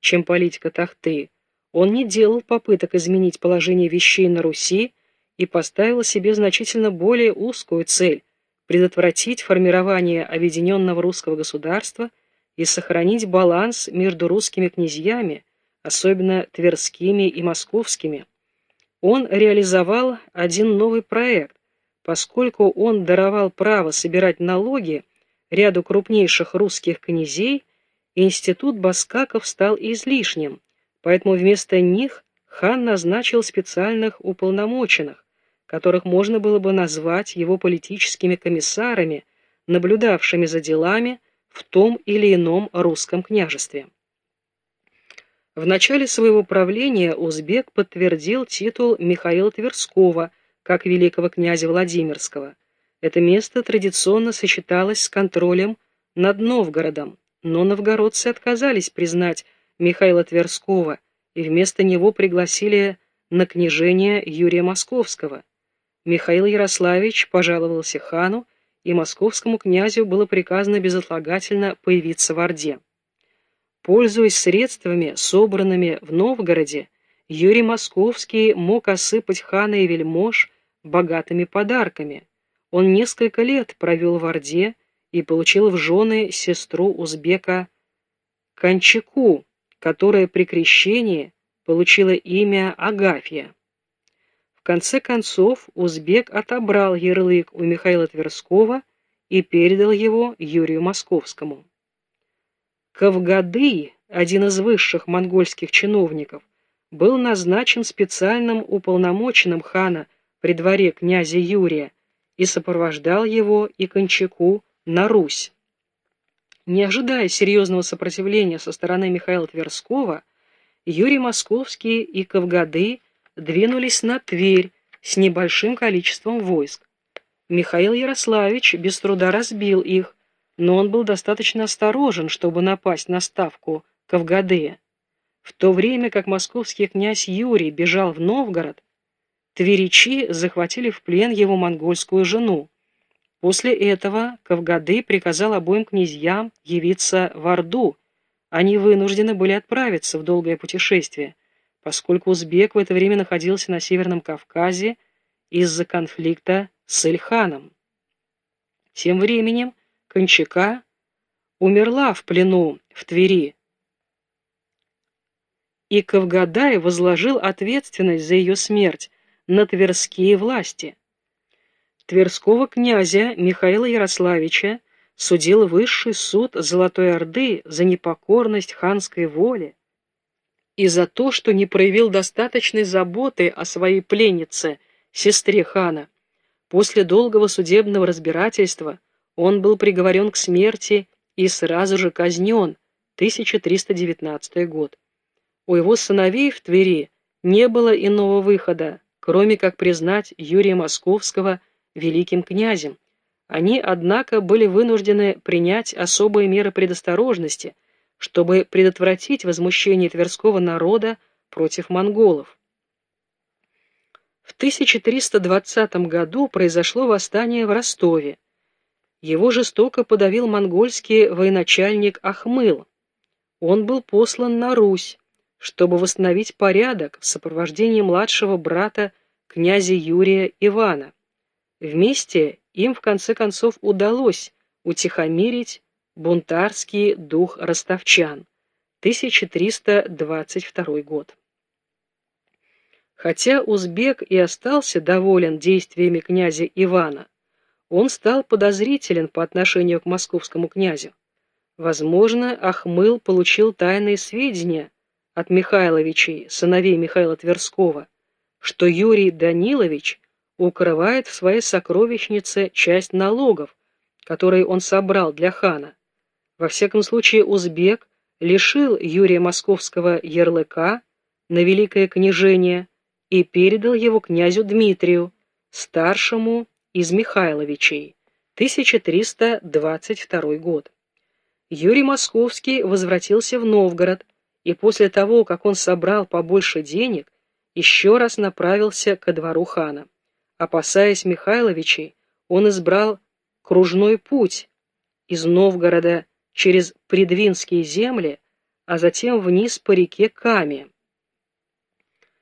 чем политика Тахты, он не делал попыток изменить положение вещей на Руси и поставил себе значительно более узкую цель – предотвратить формирование объединенного русского государства и сохранить баланс между русскими князьями, особенно тверскими и московскими. Он реализовал один новый проект, поскольку он даровал право собирать налоги ряду крупнейших русских князей, институт баскаков стал излишним, поэтому вместо них хан назначил специальных уполномоченных, которых можно было бы назвать его политическими комиссарами, наблюдавшими за делами в том или ином русском княжестве. В начале своего правления Узбек подтвердил титул Михаила Тверского как великого князя Владимирского. Это место традиционно сочеталось с контролем над Новгородом, но новгородцы отказались признать Михаила Тверского и вместо него пригласили на княжение Юрия Московского. Михаил Ярославич пожаловался хану, и московскому князю было приказано безотлагательно появиться в Орде. Пользуясь средствами, собранными в Новгороде, Юрий Московский мог осыпать хана и вельмож богатыми подарками. Он несколько лет провел в Орде и получил в жены сестру узбека Кончаку, которая при крещении получила имя Агафья конце концов узбек отобрал ярлык у Михаила Тверского и передал его Юрию Московскому. Кавгады, один из высших монгольских чиновников, был назначен специальным уполномоченным хана при дворе князя Юрия и сопровождал его и Кончаку на Русь. Не ожидая серьезного сопротивления со стороны Михаила Тверского, Юрий Московский и Кавгады двинулись на Тверь с небольшим количеством войск. Михаил Ярославич без труда разбил их, но он был достаточно осторожен, чтобы напасть на ставку Кавгадея. В то время как московский князь Юрий бежал в Новгород, тверичи захватили в плен его монгольскую жену. После этого Кавгады приказал обоим князьям явиться в Орду. Они вынуждены были отправиться в долгое путешествие поскольку узбек в это время находился на Северном Кавказе из-за конфликта с Эльханом. Тем временем Кончака умерла в плену в Твери, и Кавгадай возложил ответственность за ее смерть на тверские власти. Тверского князя Михаила Ярославича судил высший суд Золотой Орды за непокорность ханской воле, и за то, что не проявил достаточной заботы о своей пленнице, сестре хана. После долгого судебного разбирательства он был приговорен к смерти и сразу же казнен, 1319 год. У его сыновей в Твери не было иного выхода, кроме как признать Юрия Московского великим князем. Они, однако, были вынуждены принять особые меры предосторожности – чтобы предотвратить возмущение Тверского народа против монголов. В 1320 году произошло восстание в Ростове. Его жестоко подавил монгольский военачальник Ахмыл. Он был послан на Русь, чтобы восстановить порядок в сопровождении младшего брата князя Юрия Ивана. Вместе им в конце концов удалось утихомирить Бунтарский дух ростовчан. 1322 год. Хотя узбек и остался доволен действиями князя Ивана, он стал подозрителен по отношению к московскому князю. Возможно, Ахмыл получил тайные сведения от Михайловичей, сыновей Михаила Тверского, что Юрий Данилович укрывает в своей сокровищнице часть налогов, которые он собрал для хана, во всяком случае, узбек лишил Юрия Московского ярлыка на великое княжение и передал его князю Дмитрию, старшему из Михайловичей, 1322 год. Юрий Московский возвратился в Новгород, и после того, как он собрал побольше денег, еще раз направился ко двору хана. Опасаясь Михайловичей, он избрал кружной путь из Новгорода через Предвинские земли, а затем вниз по реке Каме.